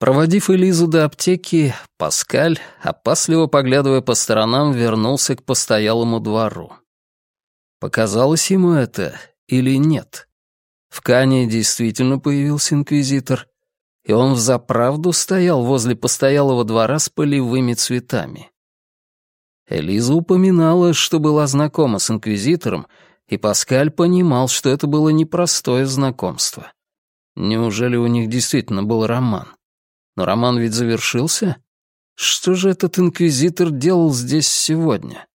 Проводив Элизу до аптеки, Паскаль, опасливо поглядывая по сторонам, вернулся к постоялому двору. Показалось ему это или нет? В Кане действительно появился инквизитор, и он взаправду стоял возле постоялого двора с полевыми цветами. Элиза упоминала, что была знакома с инквизитором, и Паскаль понимал, что это было непростое знакомство. Неужели у них действительно был роман? Но роман ведь завершился? Что же этот инквизитор делал здесь сегодня?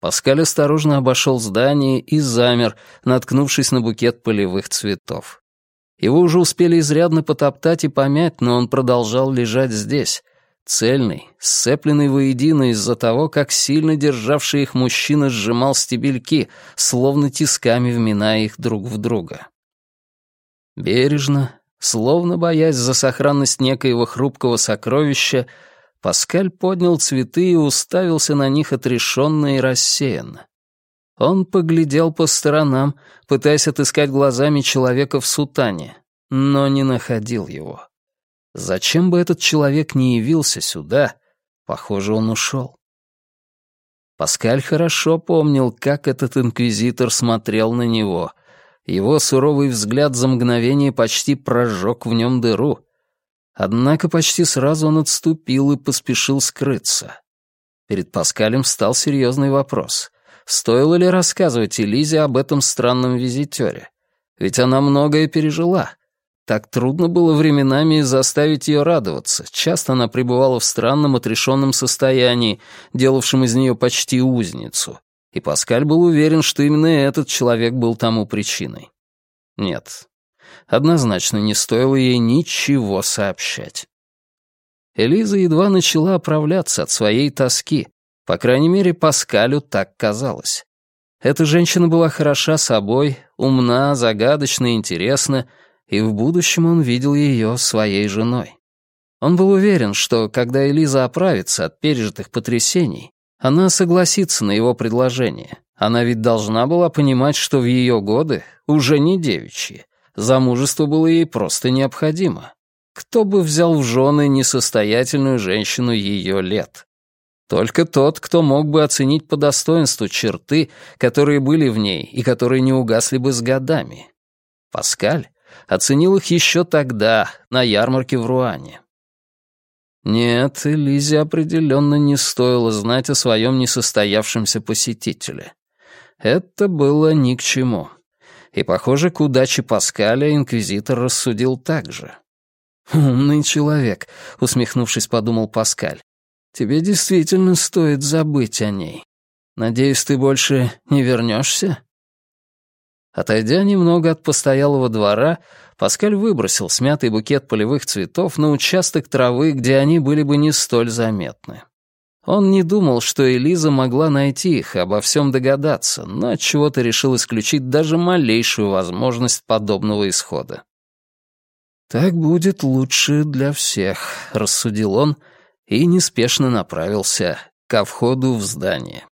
Паскаль осторожно обошел здание и замер, наткнувшись на букет полевых цветов. Его уже успели изрядно потоптать и помять, но он продолжал лежать здесь, цельный, сцепленный воедино из-за того, как сильно державший их мужчина сжимал стебельки, словно тисками вминая их друг в друга. Бережно, Словно боясь за сохранность некоего хрупкого сокровища, Паскаль поднял цветы и уставился на них отрешенно и рассеянно. Он поглядел по сторонам, пытаясь отыскать глазами человека в сутане, но не находил его. Зачем бы этот человек не явился сюда, похоже, он ушел. Паскаль хорошо помнил, как этот инквизитор смотрел на него, его суровый взгляд за мгновение почти прожег в нем дыру. Однако почти сразу он отступил и поспешил скрыться. Перед Паскалем встал серьезный вопрос. Стоило ли рассказывать Элизе об этом странном визитере? Ведь она многое пережила. Так трудно было временами заставить ее радоваться. Часто она пребывала в странном отрешенном состоянии, делавшем из нее почти узницу и Паскаль был уверен, что именно этот человек был тому причиной. Нет, однозначно не стоило ей ничего сообщать. Элиза едва начала оправляться от своей тоски, по крайней мере, Паскалю так казалось. Эта женщина была хороша собой, умна, загадочна интересна, и в будущем он видел ее своей женой. Он был уверен, что когда Элиза оправится от пережитых потрясений, она согласится на его предложение. Она ведь должна была понимать, что в ее годы уже не девичьи. Замужество было ей просто необходимо. Кто бы взял в жены несостоятельную женщину ее лет? Только тот, кто мог бы оценить по достоинству черты, которые были в ней и которые не угасли бы с годами. Паскаль оценил их еще тогда, на ярмарке в Руане. Нет, Лизе определенно не стоило знать о своем несостоявшемся посетителе. Это было ни к чему. И, похоже, к удаче Паскаля инквизитор рассудил так же. «Умный человек», — усмехнувшись, подумал Паскаль. «Тебе действительно стоит забыть о ней. Надеюсь, ты больше не вернешься?» Отойдя немного от постоялого двора, Паскаль выбросил смятый букет полевых цветов на участок травы, где они были бы не столь заметны. Он не думал, что Элиза могла найти их и обо всем догадаться, но от чего то решил исключить даже малейшую возможность подобного исхода. «Так будет лучше для всех», — рассудил он и неспешно направился ко входу в здание.